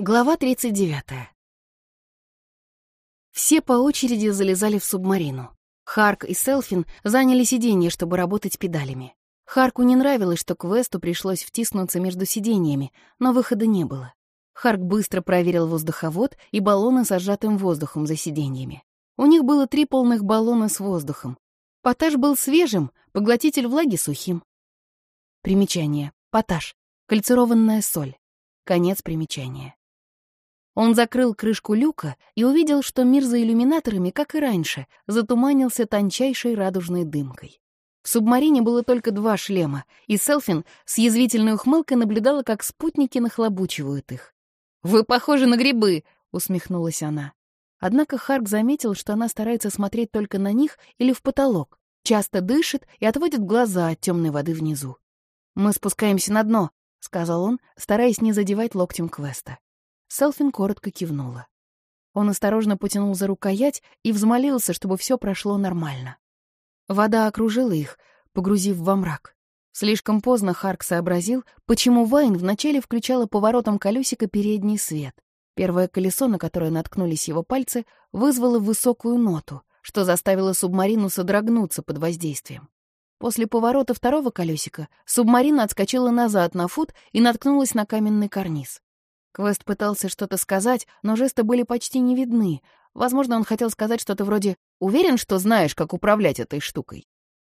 Глава 39. Все по очереди залезали в субмарину. Харк и Селфин заняли сиденье, чтобы работать педалями. Харку не нравилось, что Квесту пришлось втиснуться между сиденьями, но выхода не было. Харк быстро проверил воздуховод и баллоны с сжатым воздухом за сиденьями. У них было три полных баллона с воздухом. Поташ был свежим, поглотитель влаги сухим. Примечание. Поташ. Кальцированная соль. Конец примечания. Он закрыл крышку люка и увидел, что мир за иллюминаторами, как и раньше, затуманился тончайшей радужной дымкой. В субмарине было только два шлема, и Селфин с язвительной ухмылкой наблюдала, как спутники нахлобучивают их. «Вы похожи на грибы!» — усмехнулась она. Однако Харк заметил, что она старается смотреть только на них или в потолок, часто дышит и отводит глаза от темной воды внизу. «Мы спускаемся на дно», — сказал он, стараясь не задевать локтем Квеста. Селфин коротко кивнула. Он осторожно потянул за рукоять и взмолился, чтобы все прошло нормально. Вода окружила их, погрузив во мрак. Слишком поздно Харк сообразил, почему Вайн вначале включала поворотом колесико передний свет. Первое колесо, на которое наткнулись его пальцы, вызвало высокую ноту, что заставило субмарину содрогнуться под воздействием. После поворота второго колесика субмарина отскочила назад на фут и наткнулась на каменный карниз. Квест пытался что-то сказать, но жесты были почти не видны. Возможно, он хотел сказать что-то вроде «Уверен, что знаешь, как управлять этой штукой?»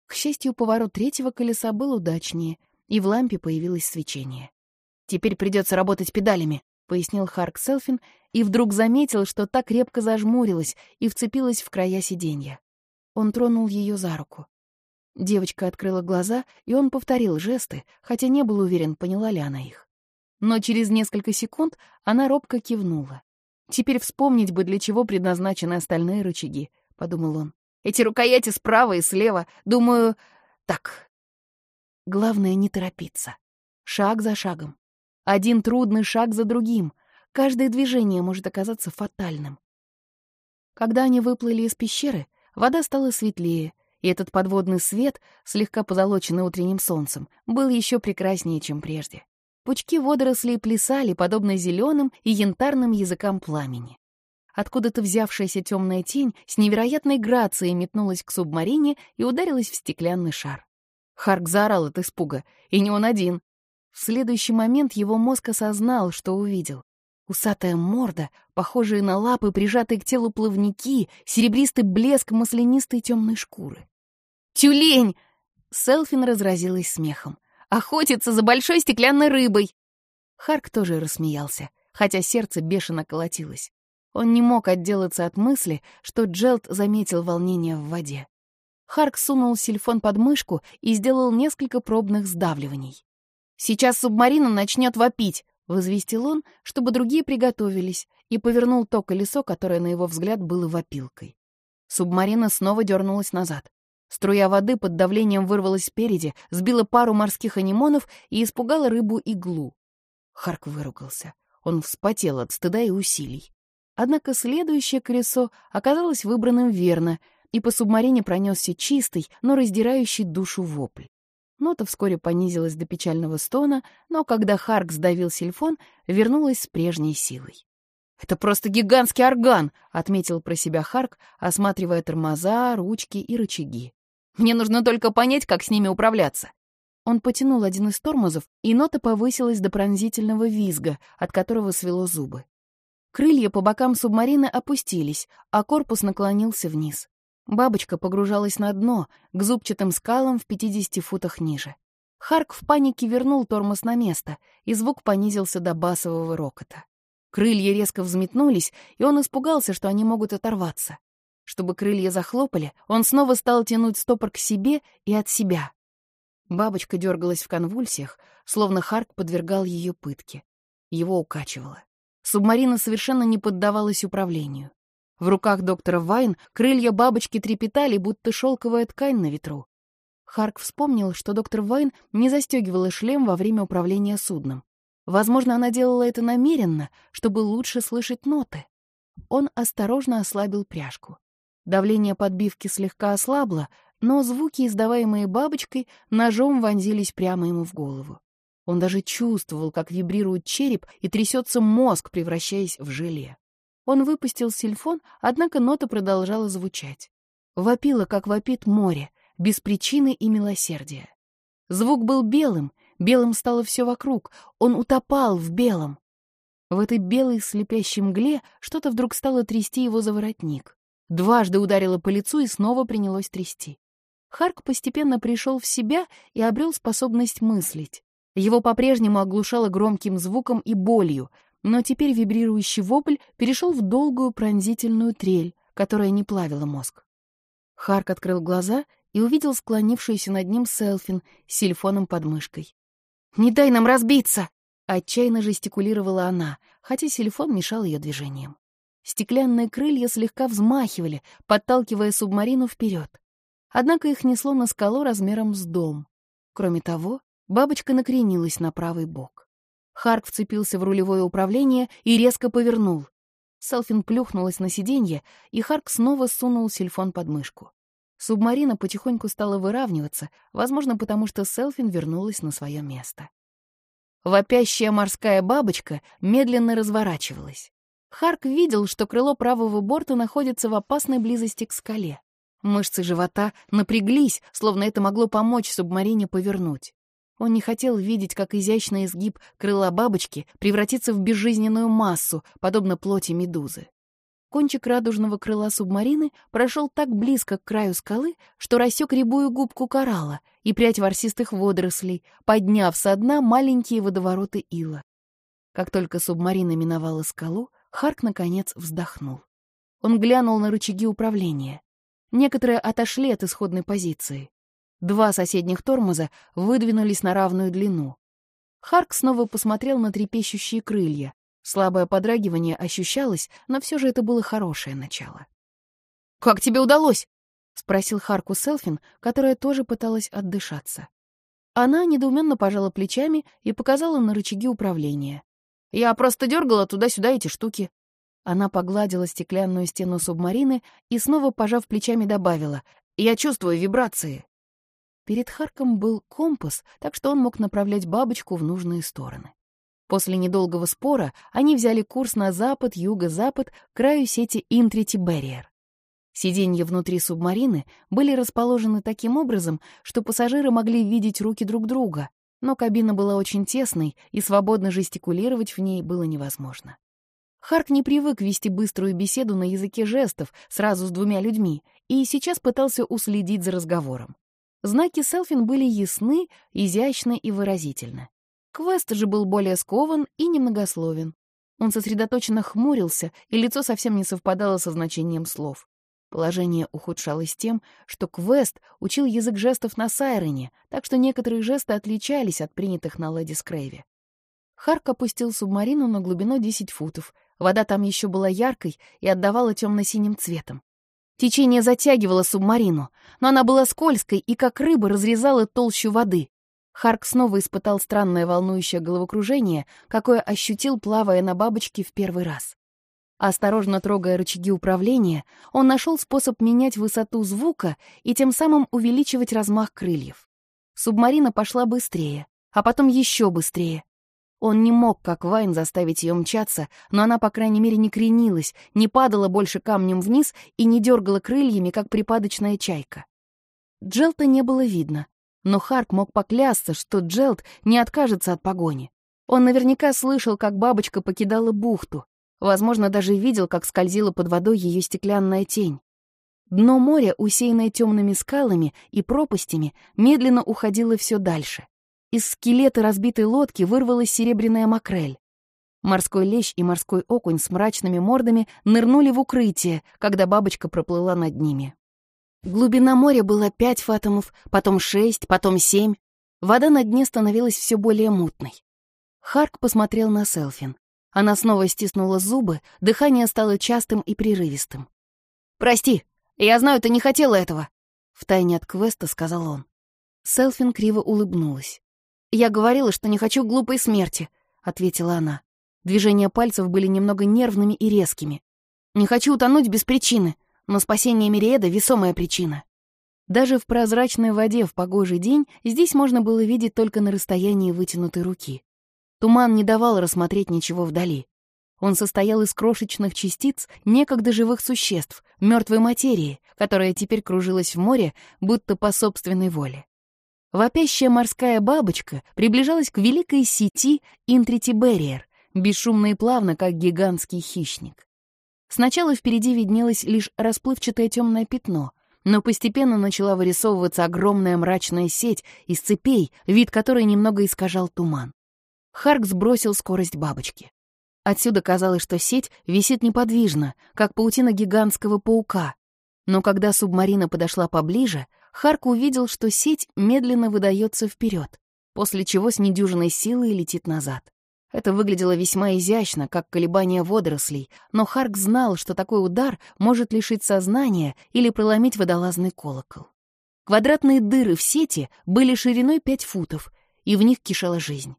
К счастью, поворот третьего колеса был удачнее, и в лампе появилось свечение. «Теперь придется работать педалями», — пояснил Харк Селфин, и вдруг заметил, что так крепко зажмурилась и вцепилась в края сиденья. Он тронул ее за руку. Девочка открыла глаза, и он повторил жесты, хотя не был уверен, поняла ли она их но через несколько секунд она робко кивнула. «Теперь вспомнить бы, для чего предназначены остальные рычаги», — подумал он. «Эти рукояти справа и слева. Думаю, так». Главное — не торопиться. Шаг за шагом. Один трудный шаг за другим. Каждое движение может оказаться фатальным. Когда они выплыли из пещеры, вода стала светлее, и этот подводный свет, слегка позолоченный утренним солнцем, был еще прекраснее, чем прежде. Пучки водорослей плясали, подобно зеленым и янтарным языкам пламени. Откуда-то взявшаяся темная тень с невероятной грацией метнулась к субмарине и ударилась в стеклянный шар. Харк заорал от испуга, и не он один. В следующий момент его мозг осознал, что увидел. Усатая морда, похожие на лапы, прижатые к телу плавники, серебристый блеск маслянистой темной шкуры. «Тюлень!» Селфин разразилась смехом охотится за большой стеклянной рыбой!» Харк тоже рассмеялся, хотя сердце бешено колотилось. Он не мог отделаться от мысли, что Джелт заметил волнение в воде. Харк сунул сильфон под мышку и сделал несколько пробных сдавливаний. «Сейчас субмарина начнет вопить», — возвестил он, чтобы другие приготовились, и повернул то колесо, которое, на его взгляд, было вопилкой. Субмарина снова дернулась назад. Струя воды под давлением вырвалась спереди, сбила пару морских анимонов и испугала рыбу-иглу. Харк выругался. Он вспотел от стыда и усилий. Однако следующее колесо оказалось выбранным верно, и по субмарине пронесся чистый, но раздирающий душу вопль. Нота вскоре понизилась до печального стона, но когда Харк сдавил сильфон, вернулась с прежней силой. «Это просто гигантский орган!» — отметил про себя Харк, осматривая тормоза, ручки и рычаги. Мне нужно только понять, как с ними управляться». Он потянул один из тормозов, и нота повысилась до пронзительного визга, от которого свело зубы. Крылья по бокам субмарины опустились, а корпус наклонился вниз. Бабочка погружалась на дно, к зубчатым скалам в 50 футах ниже. Харк в панике вернул тормоз на место, и звук понизился до басового рокота. Крылья резко взметнулись, и он испугался, что они могут оторваться. Чтобы крылья захлопали, он снова стал тянуть стопор к себе и от себя. Бабочка дергалась в конвульсиях, словно Харк подвергал ее пытке. Его укачивало. Субмарина совершенно не поддавалась управлению. В руках доктора Вайн крылья бабочки трепетали, будто шелковая ткань на ветру. Харк вспомнил, что доктор Вайн не застегивала шлем во время управления судном. Возможно, она делала это намеренно, чтобы лучше слышать ноты. Он осторожно ослабил пряжку. Давление подбивки слегка ослабло, но звуки, издаваемые бабочкой, ножом вонзились прямо ему в голову. Он даже чувствовал, как вибрирует череп и трясется мозг, превращаясь в желе. Он выпустил сильфон, однако нота продолжала звучать. Вопило, как вопит море, без причины и милосердия. Звук был белым, белым стало все вокруг, он утопал в белом. В этой белой слепящей мгле что-то вдруг стало трясти его за воротник. Дважды ударило по лицу и снова принялось трясти. Харк постепенно пришел в себя и обрел способность мыслить. Его по-прежнему оглушало громким звуком и болью, но теперь вибрирующий вопль перешел в долгую пронзительную трель, которая не плавила мозг. Харк открыл глаза и увидел склонившуюся над ним Селфин с сильфоном под мышкой. «Не дай нам разбиться!» — отчаянно жестикулировала она, хотя сильфон мешал ее движениям. Стеклянные крылья слегка взмахивали, подталкивая субмарину вперед. Однако их несло на скалу размером с дом. Кроме того, бабочка накренилась на правый бок. Харк вцепился в рулевое управление и резко повернул. Селфин плюхнулась на сиденье, и Харк снова сунул сельфон под мышку. Субмарина потихоньку стала выравниваться, возможно, потому что Селфин вернулась на свое место. Вопящая морская бабочка медленно разворачивалась. Харк видел, что крыло правого борта находится в опасной близости к скале. Мышцы живота напряглись, словно это могло помочь субмарине повернуть. Он не хотел видеть, как изящный изгиб крыла бабочки превратится в безжизненную массу, подобно плоти медузы. Кончик радужного крыла субмарины прошел так близко к краю скалы, что рассек рябую губку коралла и прядь ворсистых водорослей, подняв со дна маленькие водовороты ила. Как только субмарина миновала скалу, Харк, наконец, вздохнул. Он глянул на рычаги управления. Некоторые отошли от исходной позиции. Два соседних тормоза выдвинулись на равную длину. Харк снова посмотрел на трепещущие крылья. Слабое подрагивание ощущалось, но все же это было хорошее начало. «Как тебе удалось?» — спросил Харку Селфин, которая тоже пыталась отдышаться. Она недоуменно пожала плечами и показала на рычаги управления. «Я просто дергала туда-сюда эти штуки. Она погладила стеклянную стену субмарины и снова, пожав плечами, добавила «Я чувствую вибрации». Перед Харком был компас, так что он мог направлять бабочку в нужные стороны. После недолгого спора они взяли курс на запад, юго-запад, краю сети Интрити Берриер. Сиденья внутри субмарины были расположены таким образом, что пассажиры могли видеть руки друг друга, но кабина была очень тесной, и свободно жестикулировать в ней было невозможно. Харк не привык вести быструю беседу на языке жестов сразу с двумя людьми и сейчас пытался уследить за разговором. Знаки Селфин были ясны, изящны и выразительны. Квест же был более скован и немногословен. Он сосредоточенно хмурился, и лицо совсем не совпадало со значением слов. Положение ухудшалось тем, что Квест учил язык жестов на Сайрене, так что некоторые жесты отличались от принятых на Леди Скрейве. Харк опустил субмарину на глубину 10 футов, Вода там еще была яркой и отдавала темно-синим цветом. Течение затягивало субмарину, но она была скользкой и, как рыба, разрезала толщу воды. Харк снова испытал странное волнующее головокружение, какое ощутил, плавая на бабочке в первый раз. Осторожно трогая рычаги управления, он нашел способ менять высоту звука и тем самым увеличивать размах крыльев. Субмарина пошла быстрее, а потом еще быстрее. Он не мог, как Вайн, заставить ее мчаться, но она, по крайней мере, не кренилась, не падала больше камнем вниз и не дергала крыльями, как припадочная чайка. Джелта не было видно, но Харк мог поклясться, что Джелт не откажется от погони. Он наверняка слышал, как бабочка покидала бухту, возможно, даже видел, как скользила под водой ее стеклянная тень. Дно моря, усеянное темными скалами и пропастями, медленно уходило все дальше. Из скелета разбитой лодки вырвалась серебряная макрель. Морской лещ и морской окунь с мрачными мордами нырнули в укрытие, когда бабочка проплыла над ними. Глубина моря была пять фатомов, потом шесть, потом семь. Вода на дне становилась все более мутной. Харк посмотрел на Селфин. Она снова стиснула зубы, дыхание стало частым и прерывистым. «Прости, я знаю, ты не хотела этого», — втайне от квеста сказал он. Селфин криво улыбнулась. «Я говорила, что не хочу глупой смерти», — ответила она. Движения пальцев были немного нервными и резкими. «Не хочу утонуть без причины, но спасение Мириэда — весомая причина». Даже в прозрачной воде в погожий день здесь можно было видеть только на расстоянии вытянутой руки. Туман не давал рассмотреть ничего вдали. Он состоял из крошечных частиц некогда живых существ, мертвой материи, которая теперь кружилась в море, будто по собственной воле. Вопящая морская бабочка приближалась к великой сети Интритиберриер, бесшумно и плавно, как гигантский хищник. Сначала впереди виднелось лишь расплывчатое темное пятно, но постепенно начала вырисовываться огромная мрачная сеть из цепей, вид которой немного искажал туман. Харк сбросил скорость бабочки. Отсюда казалось, что сеть висит неподвижно, как паутина гигантского паука. Но когда субмарина подошла поближе, Харк увидел, что сеть медленно выдается вперед, после чего с недюжиной силой летит назад. Это выглядело весьма изящно, как колебание водорослей, но Харк знал, что такой удар может лишить сознания или проломить водолазный колокол. Квадратные дыры в сети были шириной 5 футов, и в них кишела жизнь.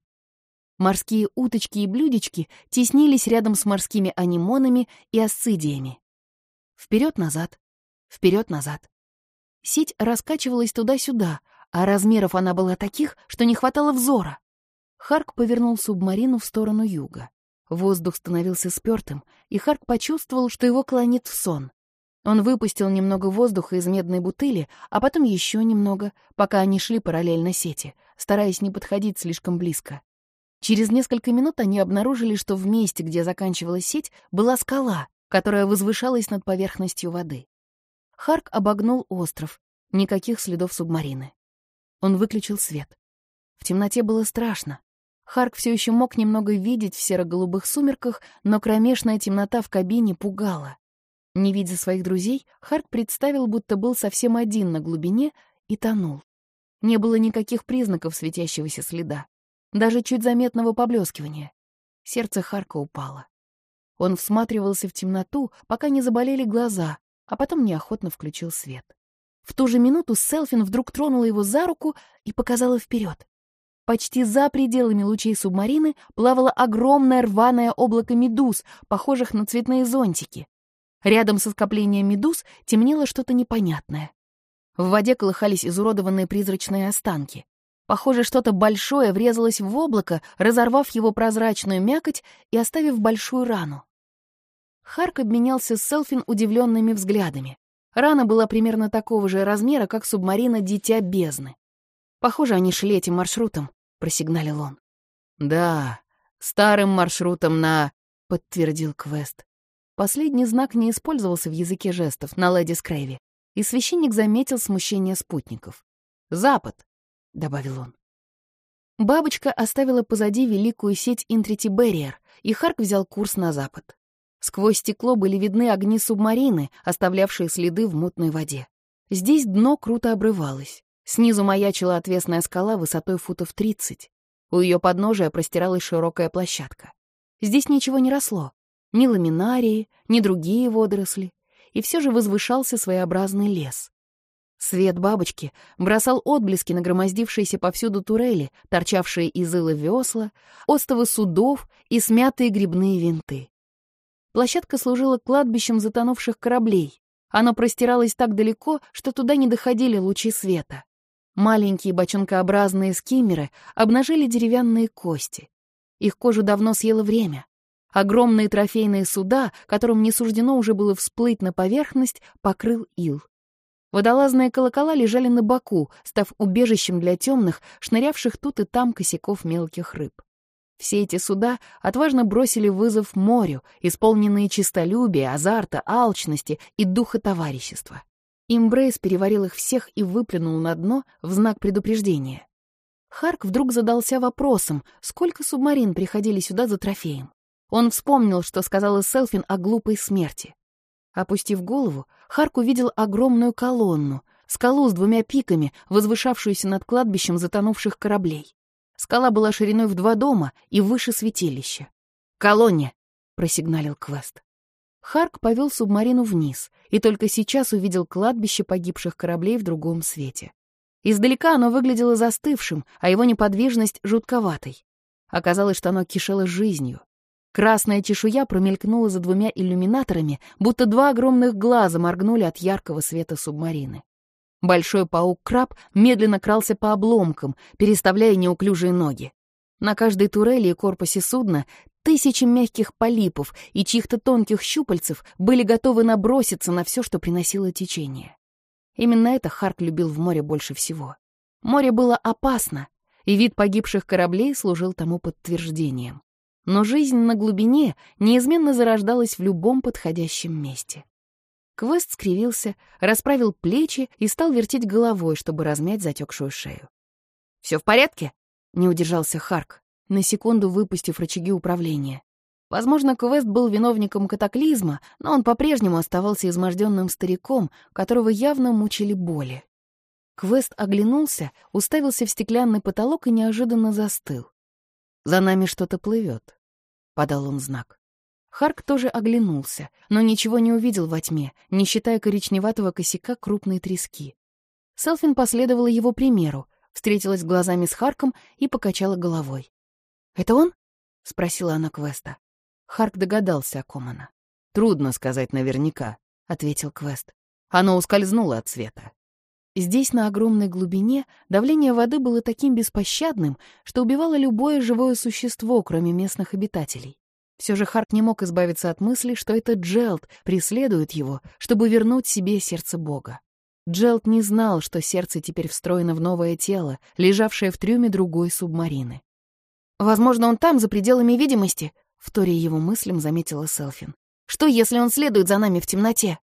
Морские уточки и блюдечки теснились рядом с морскими анимонами и асцидиями. Вперед-назад, вперед-назад. Сеть раскачивалась туда-сюда, а размеров она была таких, что не хватало взора. Харк повернул субмарину в сторону юга. Воздух становился спёртым, и Харк почувствовал, что его клонит в сон. Он выпустил немного воздуха из медной бутыли, а потом еще немного, пока они шли параллельно сети, стараясь не подходить слишком близко. Через несколько минут они обнаружили, что в месте, где заканчивалась сеть, была скала, которая возвышалась над поверхностью воды. Харк обогнул остров. Никаких следов субмарины. Он выключил свет. В темноте было страшно. Харк все еще мог немного видеть в серо-голубых сумерках, но кромешная темнота в кабине пугала. Не видя своих друзей, Харк представил, будто был совсем один на глубине и тонул. Не было никаких признаков светящегося следа, даже чуть заметного поблескивания. Сердце Харка упало. Он всматривался в темноту, пока не заболели глаза, а потом неохотно включил свет. В ту же минуту Селфин вдруг тронула его за руку и показала вперед. Почти за пределами лучей субмарины плавало огромное рваное облако медуз, похожих на цветные зонтики. Рядом со скоплением медуз темнело что-то непонятное. В воде колыхались изуродованные призрачные останки. Похоже, что-то большое врезалось в облако, разорвав его прозрачную мякоть и оставив большую рану. Харк обменялся с Селфин удивленными взглядами. Рана была примерно такого же размера, как субмарина «Дитя бездны». Похоже, они шли этим маршрутом, просигналил он. Да, старым маршрутом на... подтвердил Квест. Последний знак не использовался в языке жестов на леди Скрейви, и священник заметил смущение спутников. «Запад», — добавил он. Бабочка оставила позади великую сеть Интрити Берриер, и Харк взял курс на запад. Сквозь стекло были видны огни субмарины, оставлявшие следы в мутной воде. Здесь дно круто обрывалось. Снизу маячила отвесная скала высотой футов 30. У ее подножия простиралась широкая площадка. Здесь ничего не росло. Ни ламинарии, ни другие водоросли. И все же возвышался своеобразный лес. Свет бабочки бросал отблески на громоздившиеся повсюду турели, торчавшие из ила весла, остовы судов и смятые грибные винты. Площадка служила кладбищем затонувших кораблей. Оно простиралось так далеко, что туда не доходили лучи света. Маленькие бочонкообразные скиммеры обнажили деревянные кости. Их кожу давно съело время. Огромные трофейные суда, которым не суждено уже было всплыть на поверхность, покрыл ил. Водолазные колокола лежали на боку, став убежищем для темных, шнырявших тут и там косяков мелких рыб. Все эти суда отважно бросили вызов морю, исполненные честолюбия, азарта, алчности и духа товарищества. Имбрейс переварил их всех и выплюнул на дно в знак предупреждения. Харк вдруг задался вопросом, сколько субмарин приходили сюда за трофеем. Он вспомнил, что сказала Селфин о глупой смерти. Опустив голову, Харк увидел огромную колонну, скалу с двумя пиками, возвышавшуюся над кладбищем затонувших кораблей. Скала была шириной в два дома и выше святилища. «Колонне!» — просигналил Квест. Харк повел субмарину вниз и только сейчас увидел кладбище погибших кораблей в другом свете. Издалека оно выглядело застывшим, а его неподвижность — жутковатой. Оказалось, что оно кишело жизнью. Красная чешуя промелькнула за двумя иллюминаторами, будто два огромных глаза моргнули от яркого света субмарины. Большой паук-краб медленно крался по обломкам, переставляя неуклюжие ноги. На каждой турели и корпусе судна тысячи мягких полипов и чьих-то тонких щупальцев были готовы наброситься на все, что приносило течение. Именно это Харк любил в море больше всего. Море было опасно, и вид погибших кораблей служил тому подтверждением. Но жизнь на глубине неизменно зарождалась в любом подходящем месте. Квест скривился, расправил плечи и стал вертеть головой, чтобы размять затекшую шею. «Все в порядке?» — не удержался Харк, на секунду выпустив рычаги управления. Возможно, Квест был виновником катаклизма, но он по-прежнему оставался изможденным стариком, которого явно мучили боли. Квест оглянулся, уставился в стеклянный потолок и неожиданно застыл. «За нами что-то плывет», — подал он знак. Харк тоже оглянулся, но ничего не увидел во тьме, не считая коричневатого косяка крупной трески. Селфин последовала его примеру, встретилась глазами с Харком и покачала головой. «Это он?» — спросила она Квеста. Харк догадался, о ком она. «Трудно сказать наверняка», — ответил Квест. «Оно ускользнуло от света». Здесь, на огромной глубине, давление воды было таким беспощадным, что убивало любое живое существо, кроме местных обитателей. Все же Харк не мог избавиться от мысли, что это Джелд преследует его, чтобы вернуть себе сердце Бога. Джелд не знал, что сердце теперь встроено в новое тело, лежавшее в трюме другой субмарины. «Возможно, он там, за пределами видимости», — вторя его мыслям заметила Селфин. «Что, если он следует за нами в темноте?»